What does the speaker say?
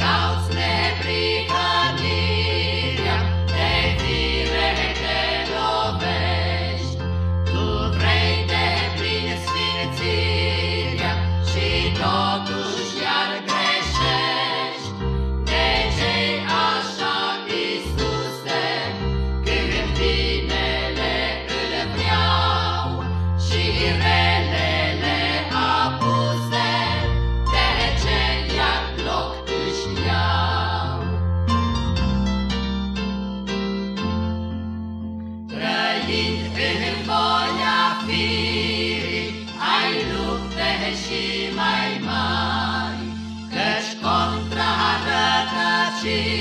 cauți neprin. în bolia firii ai lupte și mai mari, Căci contra rătăcii